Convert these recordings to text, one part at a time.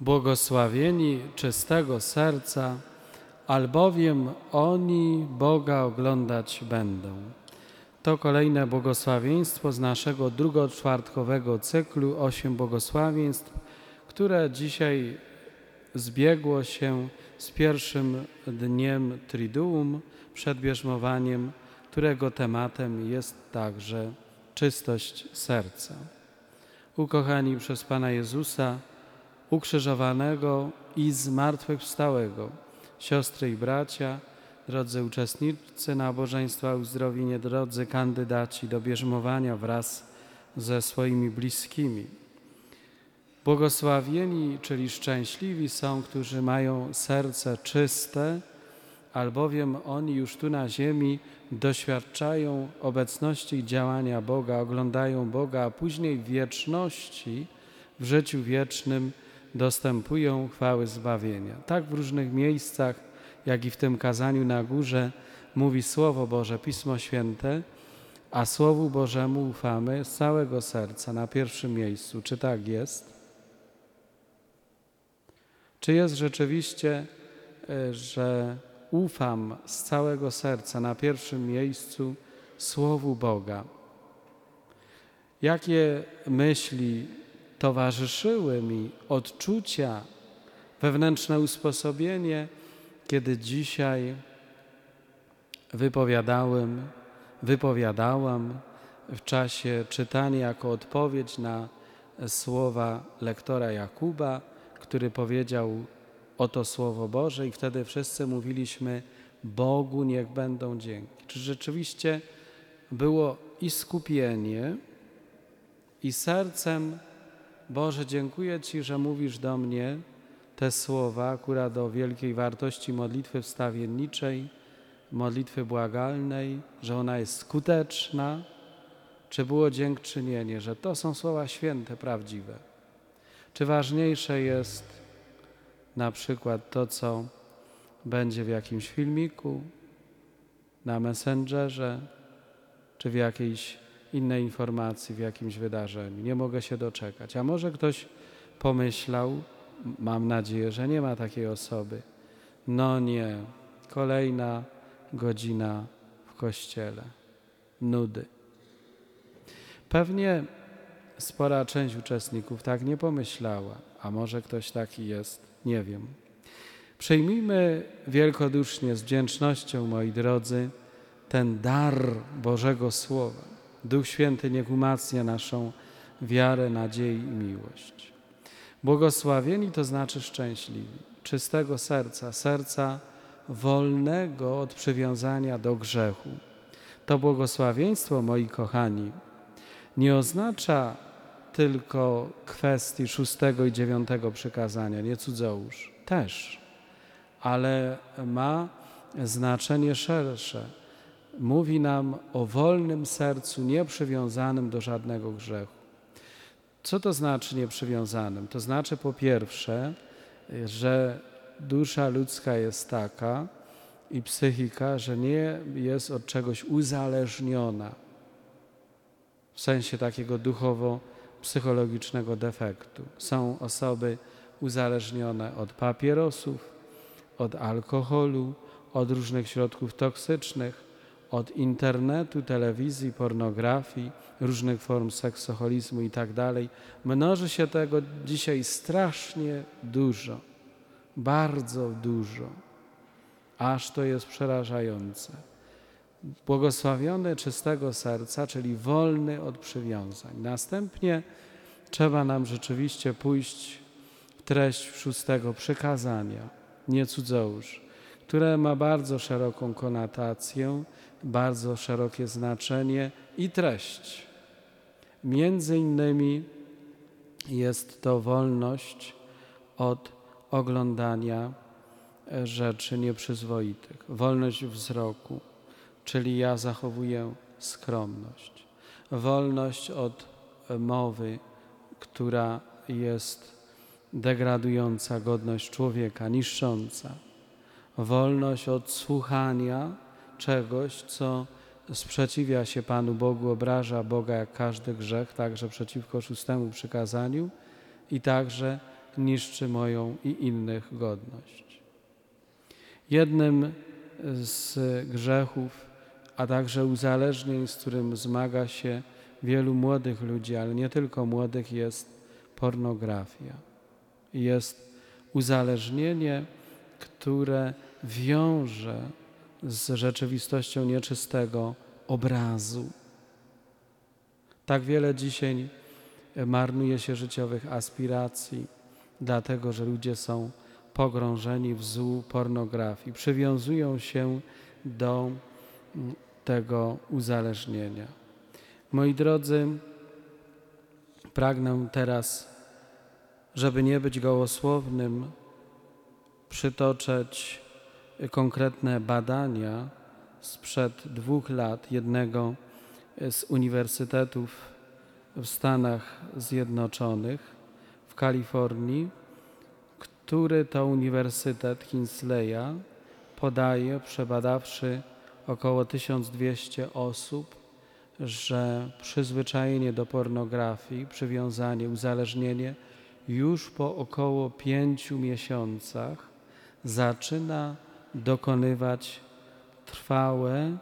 Błogosławieni czystego serca, albowiem oni Boga oglądać będą. To kolejne błogosławieństwo z naszego drugoczwartkowego cyklu Osiem błogosławieństw, które dzisiaj zbiegło się z pierwszym dniem Triduum przed bierzmowaniem, którego tematem jest także czystość serca. Ukochani przez Pana Jezusa, ukrzyżowanego i zmartwychwstałego, siostry i bracia, drodzy uczestnicy nabożeństwa uzdrowienie, drodzy kandydaci do bierzmowania wraz ze swoimi bliskimi. Błogosławieni, czyli szczęśliwi są, którzy mają serce czyste, albowiem oni już tu na ziemi doświadczają obecności i działania Boga, oglądają Boga, a później w wieczności, w życiu wiecznym dostępują chwały zbawienia. Tak w różnych miejscach, jak i w tym kazaniu na górze, mówi Słowo Boże, Pismo Święte, a Słowu Bożemu ufamy z całego serca na pierwszym miejscu. Czy tak jest? Czy jest rzeczywiście, e, że ufam z całego serca na pierwszym miejscu Słowu Boga? Jakie myśli towarzyszyły mi, odczucia, wewnętrzne usposobienie, kiedy dzisiaj wypowiadałem, wypowiadałam w czasie czytania jako odpowiedź na słowa lektora Jakuba, który powiedział oto Słowo Boże i wtedy wszyscy mówiliśmy Bogu niech będą dzięki. Czy rzeczywiście było i skupienie, i sercem Boże, dziękuję Ci, że mówisz do mnie te słowa, akurat o wielkiej wartości modlitwy wstawienniczej, modlitwy błagalnej, że ona jest skuteczna, czy było dziękczynienie, że to są słowa święte, prawdziwe. Czy ważniejsze jest na przykład to, co będzie w jakimś filmiku, na Messengerze, czy w jakiejś innej informacji, w jakimś wydarzeniu. Nie mogę się doczekać. A może ktoś pomyślał, mam nadzieję, że nie ma takiej osoby. No nie, kolejna godzina w kościele. Nudy. Pewnie spora część uczestników tak nie pomyślała, a może ktoś taki jest, nie wiem. Przyjmijmy wielkodusznie, z wdzięcznością, moi drodzy, ten dar Bożego Słowa. Duch Święty niech umacnia naszą wiarę, nadzieję i miłość. Błogosławieni to znaczy szczęśliwi, czystego serca, serca wolnego od przywiązania do grzechu. To błogosławieństwo, moi kochani, nie oznacza tylko kwestii szóstego i dziewiątego przykazania, nie cudzołóż, też, ale ma znaczenie szersze. Mówi nam o wolnym sercu, nieprzywiązanym do żadnego grzechu. Co to znaczy nieprzywiązanym? To znaczy po pierwsze, że dusza ludzka jest taka i psychika, że nie jest od czegoś uzależniona w sensie takiego duchowo-psychologicznego defektu. Są osoby uzależnione od papierosów, od alkoholu, od różnych środków toksycznych, od internetu, telewizji, pornografii, różnych form seksoholizmu i tak dalej. Mnoży się tego dzisiaj strasznie dużo, bardzo dużo, aż to jest przerażające. Błogosławiony czystego serca, czyli wolny od przywiązań. Następnie trzeba nam rzeczywiście pójść w treść szóstego przykazania, nie cudzołóż, które ma bardzo szeroką konotację, bardzo szerokie znaczenie i treść. Między innymi jest to wolność od oglądania rzeczy nieprzyzwoitych, wolność wzroku, czyli ja zachowuję skromność, wolność od mowy, która jest degradująca godność człowieka, niszcząca, wolność od słuchania czegoś, co sprzeciwia się Panu Bogu, obraża Boga jak każdy grzech, także przeciwko szóstemu przykazaniu i także niszczy moją i innych godność. Jednym z grzechów, a także uzależnień, z którym zmaga się wielu młodych ludzi, ale nie tylko młodych, jest pornografia. Jest uzależnienie, które wiąże z rzeczywistością nieczystego obrazu. Tak wiele dzisiaj marnuje się życiowych aspiracji, dlatego że ludzie są pogrążeni w złu pornografii, przywiązują się do mm, tego uzależnienia. Moi drodzy, pragnę teraz, żeby nie być gołosłownym, przytoczyć konkretne badania sprzed dwóch lat jednego z uniwersytetów w Stanach Zjednoczonych, w Kalifornii, który to Uniwersytet Kinsleya podaje, przebadawszy około 1200 osób, że przyzwyczajenie do pornografii, przywiązanie, uzależnienie już po około pięciu miesiącach zaczyna dokonywać trwałe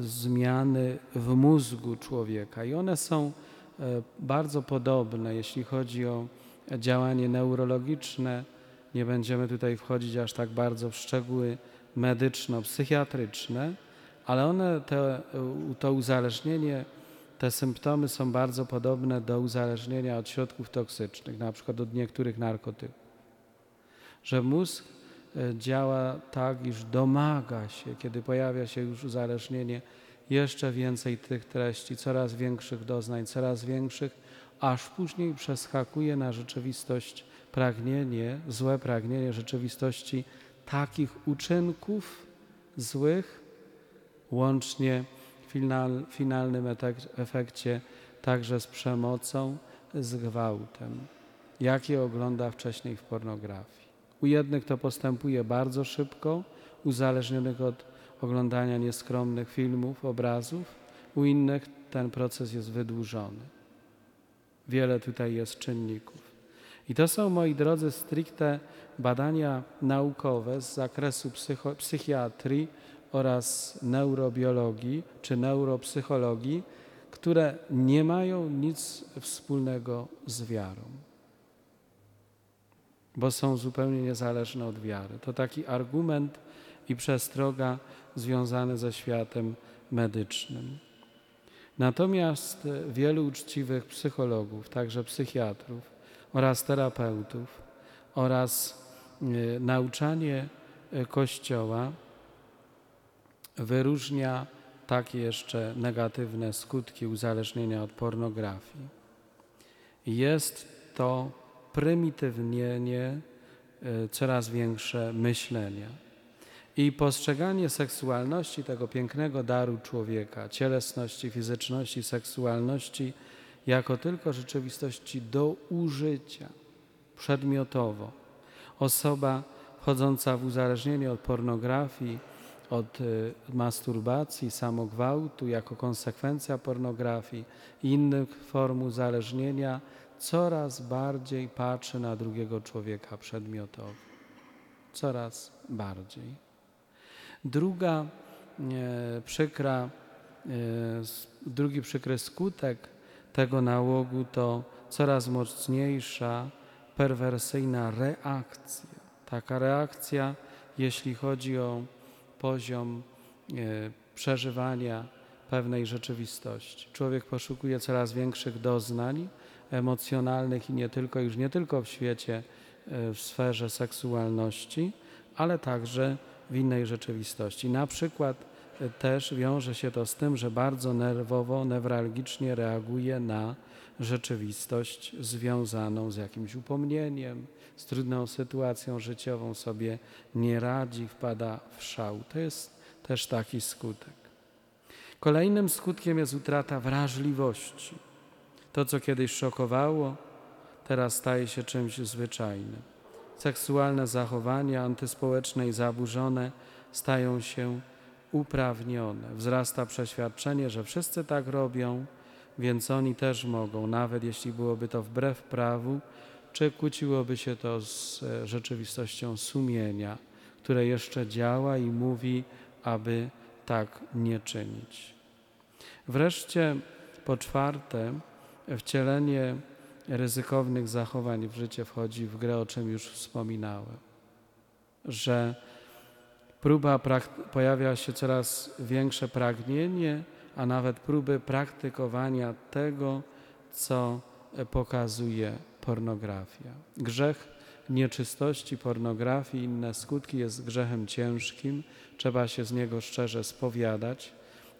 zmiany w mózgu człowieka i one są e, bardzo podobne, jeśli chodzi o działanie neurologiczne. Nie będziemy tutaj wchodzić aż tak bardzo w szczegóły medyczno-psychiatryczne, ale one, te, to uzależnienie, te symptomy są bardzo podobne do uzależnienia od środków toksycznych, na przykład od niektórych narkotyków. Że mózg e, działa tak, iż domaga się, kiedy pojawia się już uzależnienie, jeszcze więcej tych treści, coraz większych doznań, coraz większych, aż później przeskakuje na rzeczywistość pragnienie, złe pragnienie rzeczywistości takich uczynków złych, łącznie w final, finalnym efekcie także z przemocą, z gwałtem, jakie ogląda wcześniej w pornografii. U jednych to postępuje bardzo szybko, uzależnionych od oglądania nieskromnych filmów, obrazów, u innych ten proces jest wydłużony. Wiele tutaj jest czynników. I to są, moi drodzy, stricte badania naukowe z zakresu psycho, psychiatrii oraz neurobiologii czy neuropsychologii, które nie mają nic wspólnego z wiarą, bo są zupełnie niezależne od wiary. To taki argument i przestroga związany ze światem medycznym. Natomiast wielu uczciwych psychologów, także psychiatrów oraz terapeutów oraz y, nauczanie y, Kościoła wyróżnia takie jeszcze negatywne skutki uzależnienia od pornografii. Jest to prymitywnienie, y, coraz większe myślenia i postrzeganie seksualności, tego pięknego daru człowieka, cielesności, fizyczności, seksualności, jako tylko rzeczywistości do użycia przedmiotowo. Osoba wchodząca w uzależnienie od pornografii, od y, masturbacji, samogwałtu jako konsekwencja pornografii i innych form uzależnienia, coraz bardziej patrzy na drugiego człowieka przedmiotowo. Coraz bardziej. Druga e, przykra, e, drugi przykry skutek tego nałogu to coraz mocniejsza, perwersyjna reakcja. Taka reakcja, jeśli chodzi o poziom e, przeżywania pewnej rzeczywistości. Człowiek poszukuje coraz większych doznań emocjonalnych i nie tylko, już nie tylko w świecie, w sferze seksualności, ale także w innej rzeczywistości. Na przykład e, też wiąże się to z tym, że bardzo nerwowo, newralgicznie reaguje na rzeczywistość związaną z jakimś upomnieniem, z trudną sytuacją życiową, sobie nie radzi, wpada w szał. To jest też taki skutek. Kolejnym skutkiem jest utrata wrażliwości. To, co kiedyś szokowało, teraz staje się czymś zwyczajnym seksualne zachowania antyspołeczne i zaburzone stają się uprawnione. Wzrasta przeświadczenie, że wszyscy tak robią, więc oni też mogą, nawet jeśli byłoby to wbrew prawu, czy kłóciłoby się to z e, rzeczywistością sumienia, które jeszcze działa i mówi, aby tak nie czynić. Wreszcie po czwarte, wcielenie ryzykownych zachowań w życie wchodzi w grę, o czym już wspominałem, że próba pojawia się coraz większe pragnienie, a nawet próby praktykowania tego, co pokazuje pornografia. Grzech nieczystości, pornografii, inne skutki jest grzechem ciężkim, trzeba się z niego szczerze spowiadać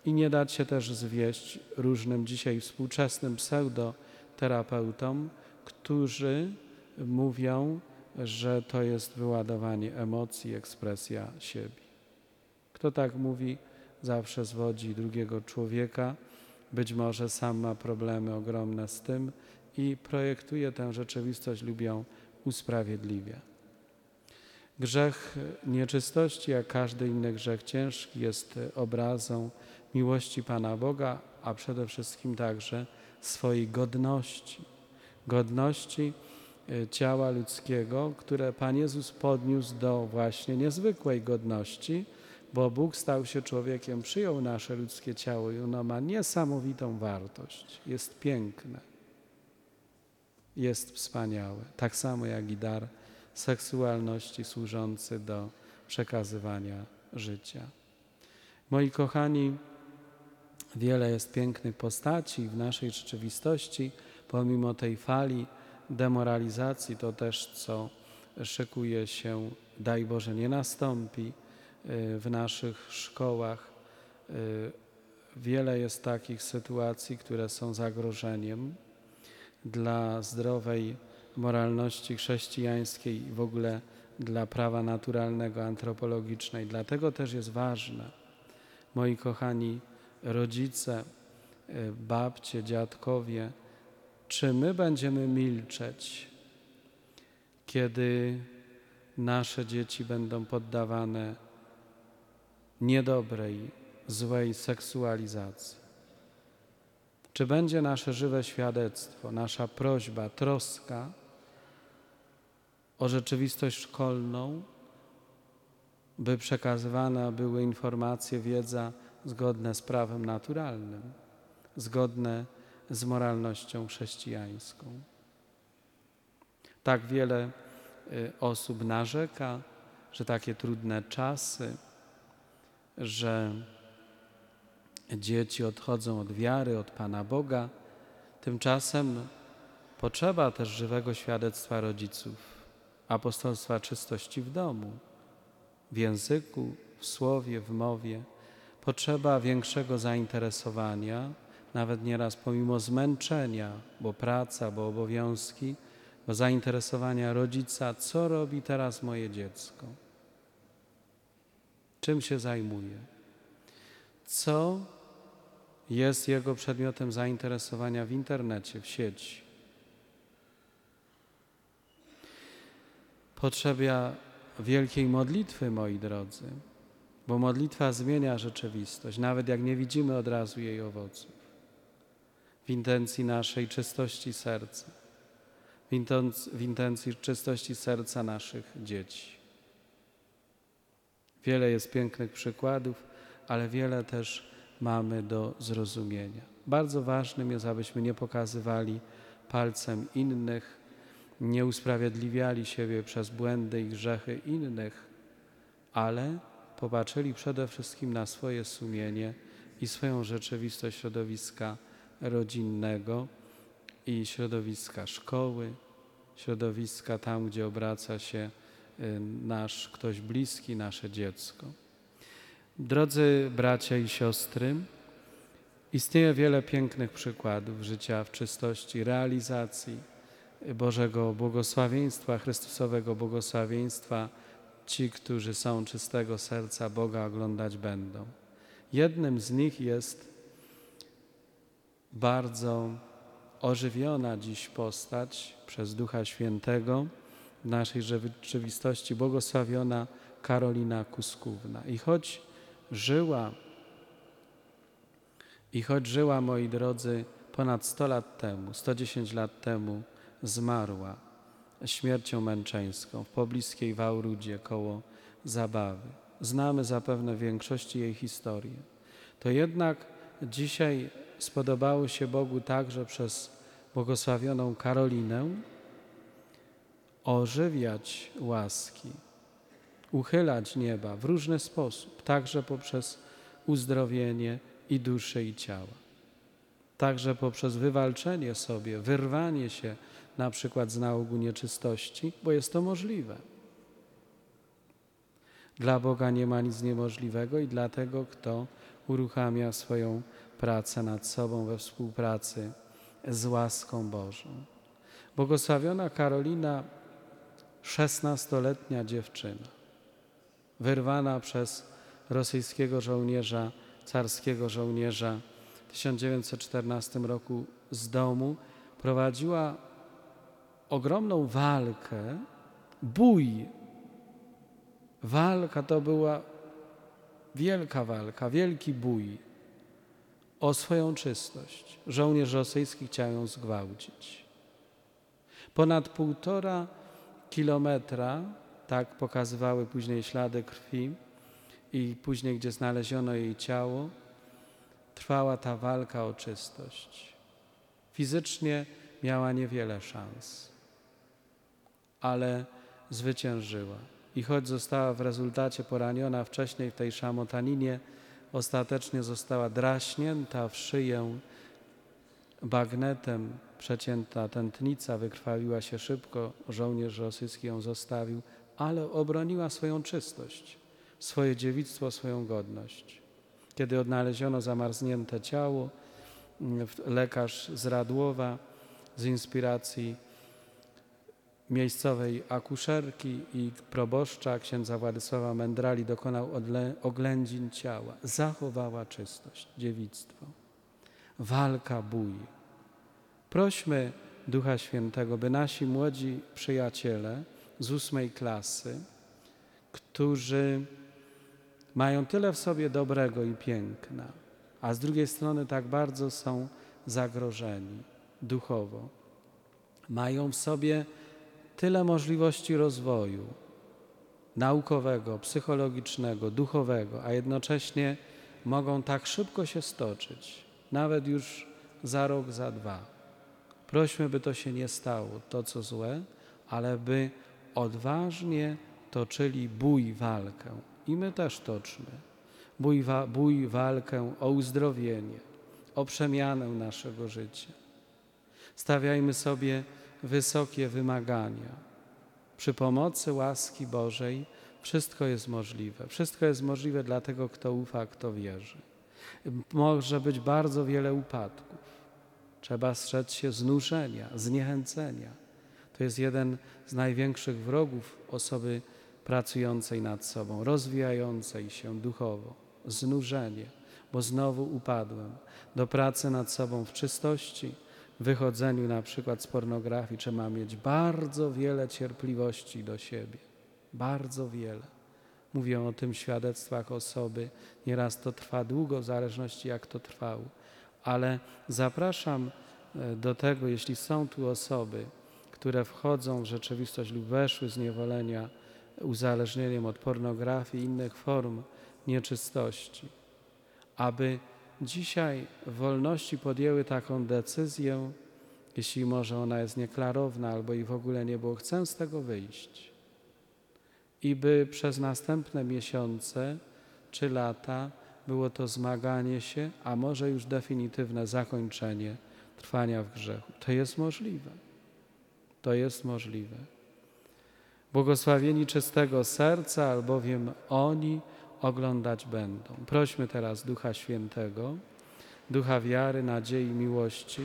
i nie dać się też zwieść różnym dzisiaj współczesnym pseudoterapeutom, którzy mówią, że to jest wyładowanie emocji, ekspresja siebie. Kto tak mówi, zawsze zwodzi drugiego człowieka. Być może sam ma problemy ogromne z tym i projektuje tę rzeczywistość lub ją usprawiedliwia. Grzech nieczystości, jak każdy inny grzech ciężki, jest obrazą miłości Pana Boga, a przede wszystkim także swojej godności. Godności e, ciała ludzkiego, które Pan Jezus podniósł do właśnie niezwykłej godności, bo Bóg stał się człowiekiem, przyjął nasze ludzkie ciało i ono ma niesamowitą wartość. Jest piękne, jest wspaniałe, tak samo jak i dar seksualności służący do przekazywania życia. Moi kochani, wiele jest pięknych postaci w naszej rzeczywistości, pomimo tej fali demoralizacji, to też co szykuje się, daj Boże, nie nastąpi y, w naszych szkołach. Y, wiele jest takich sytuacji, które są zagrożeniem dla zdrowej moralności chrześcijańskiej i w ogóle dla prawa naturalnego, antropologicznej. Dlatego też jest ważne, moi kochani rodzice, e, babcie, dziadkowie, czy my będziemy milczeć, kiedy nasze dzieci będą poddawane niedobrej, złej seksualizacji? Czy będzie nasze żywe świadectwo, nasza prośba, troska o rzeczywistość szkolną, by przekazywane były informacje, wiedza zgodne z prawem naturalnym, zgodne z moralnością chrześcijańską. Tak wiele y, osób narzeka, że takie trudne czasy, że dzieci odchodzą od wiary, od Pana Boga. Tymczasem potrzeba też żywego świadectwa rodziców, apostolstwa czystości w domu, w języku, w słowie, w mowie. Potrzeba większego zainteresowania, nawet nieraz pomimo zmęczenia, bo praca, bo obowiązki, bo zainteresowania rodzica, co robi teraz moje dziecko, czym się zajmuje, co jest jego przedmiotem zainteresowania w internecie, w sieci. Potrzeba wielkiej modlitwy, moi drodzy, bo modlitwa zmienia rzeczywistość, nawet jak nie widzimy od razu jej owoców. W intencji naszej czystości serca, w intencji czystości serca naszych dzieci. Wiele jest pięknych przykładów, ale wiele też mamy do zrozumienia. Bardzo ważnym jest, abyśmy nie pokazywali palcem innych, nie usprawiedliwiali siebie przez błędy i grzechy innych, ale popatrzyli przede wszystkim na swoje sumienie i swoją rzeczywistość środowiska rodzinnego i środowiska szkoły, środowiska tam, gdzie obraca się y, nasz ktoś bliski, nasze dziecko. Drodzy bracia i siostry, istnieje wiele pięknych przykładów życia w czystości, realizacji Bożego błogosławieństwa, Chrystusowego błogosławieństwa. Ci, którzy są czystego serca Boga, oglądać będą. Jednym z nich jest bardzo ożywiona dziś postać przez Ducha Świętego w naszej rzeczywistości, błogosławiona Karolina Kuskówna. I choć żyła i choć żyła, moi drodzy, ponad 100 lat temu, 110 lat temu, zmarła śmiercią męczeńską w pobliskiej Wałrudzie koło Zabawy. Znamy zapewne większości jej historię. To jednak dzisiaj spodobało się Bogu także przez błogosławioną Karolinę ożywiać łaski, uchylać nieba w różny sposób, także poprzez uzdrowienie i duszy i ciała. Także poprzez wywalczenie sobie, wyrwanie się na przykład z nałogu nieczystości, bo jest to możliwe. Dla Boga nie ma nic niemożliwego i dlatego, kto uruchamia swoją pracę nad sobą we współpracy z łaską Bożą. Błogosławiona Karolina, szesnastoletnia dziewczyna, wyrwana przez rosyjskiego żołnierza, carskiego żołnierza w 1914 roku z domu, prowadziła ogromną walkę, bój. Walka to była wielka walka, wielki bój o swoją czystość. Żołnierz rosyjski chciał ją zgwałcić. Ponad półtora kilometra, tak pokazywały później ślady krwi i później, gdzie znaleziono jej ciało, trwała ta walka o czystość. Fizycznie miała niewiele szans, ale zwyciężyła. I choć została w rezultacie poraniona wcześniej w tej szamotaninie, ostatecznie została draśnięta w szyję bagnetem, przecięta tętnica, wykrwawiła się szybko, żołnierz rosyjski ją zostawił, ale obroniła swoją czystość, swoje dziewictwo, swoją godność. Kiedy odnaleziono zamarznięte ciało, lekarz z Radłowa z inspiracji miejscowej akuszerki i proboszcza księdza Władysława Mędrali dokonał oględzin ciała. Zachowała czystość, dziewictwo. Walka, bój. Prośmy Ducha Świętego, by nasi młodzi przyjaciele z ósmej klasy, którzy mają tyle w sobie dobrego i piękna, a z drugiej strony tak bardzo są zagrożeni duchowo, mają w sobie tyle możliwości rozwoju naukowego, psychologicznego, duchowego, a jednocześnie mogą tak szybko się stoczyć, nawet już za rok, za dwa. Prośmy, by to się nie stało, to co złe, ale by odważnie toczyli bój, walkę. I my też toczmy. Bój, wa bój walkę o uzdrowienie, o przemianę naszego życia. Stawiajmy sobie wysokie wymagania. Przy pomocy łaski Bożej wszystko jest możliwe. Wszystko jest możliwe dla tego, kto ufa, kto wierzy. Może być bardzo wiele upadków. Trzeba strzec się znużenia, zniechęcenia. To jest jeden z największych wrogów osoby pracującej nad sobą, rozwijającej się duchowo. Znużenie, bo znowu upadłem. Do pracy nad sobą w czystości, wychodzeniu na przykład z pornografii trzeba mieć bardzo wiele cierpliwości do siebie. Bardzo wiele. Mówią o tym świadectwach osoby. Nieraz to trwa długo, w zależności jak to trwało. Ale zapraszam e, do tego, jeśli są tu osoby, które wchodzą w rzeczywistość lub weszły z niewolenia uzależnieniem od pornografii i innych form nieczystości, aby dzisiaj wolności podjęły taką decyzję, jeśli może ona jest nieklarowna albo i w ogóle nie było, chcę z tego wyjść. I by przez następne miesiące czy lata było to zmaganie się, a może już definitywne zakończenie trwania w grzechu. To jest możliwe. To jest możliwe. Błogosławieni czystego serca, albowiem oni oglądać będą. Prośmy teraz Ducha Świętego, Ducha wiary, nadziei, miłości.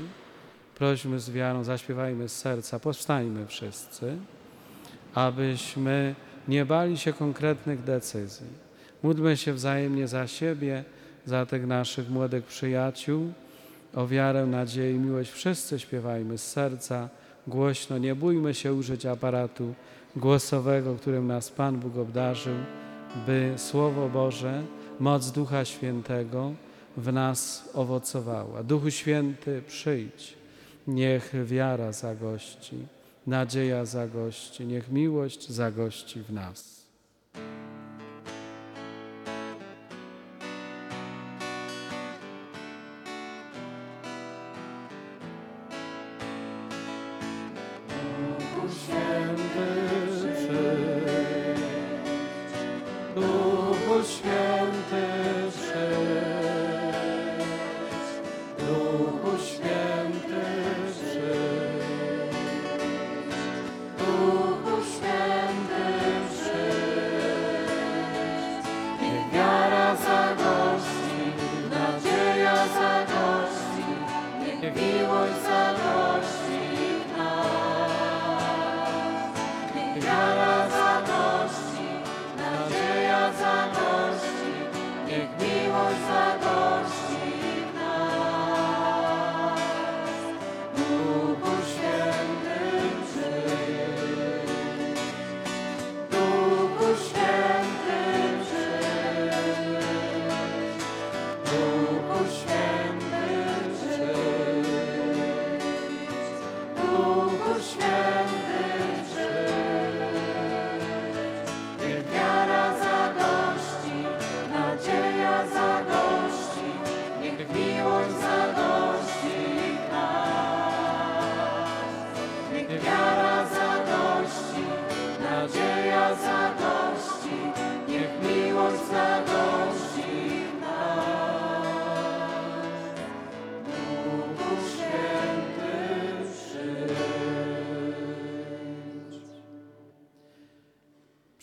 Prośmy z wiarą, zaśpiewajmy z serca, powstańmy wszyscy, abyśmy nie bali się konkretnych decyzji. Módlmy się wzajemnie za siebie, za tych naszych młodych przyjaciół, o wiarę, nadzieję i miłość. Wszyscy śpiewajmy z serca, głośno. Nie bójmy się użyć aparatu głosowego, którym nas Pan Bóg obdarzył by Słowo Boże, moc Ducha Świętego w nas owocowała. Duchu Święty, przyjdź. Niech wiara zagości, nadzieja zagości, niech miłość zagości w nas.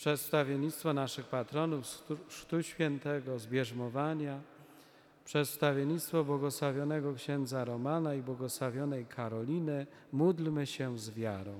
przedstawiennictwo naszych patronów Sztu Świętego, zbierzmowania, przedstawiennictwo błogosławionego księdza Romana i błogosławionej Karoliny, módlmy się z wiarą.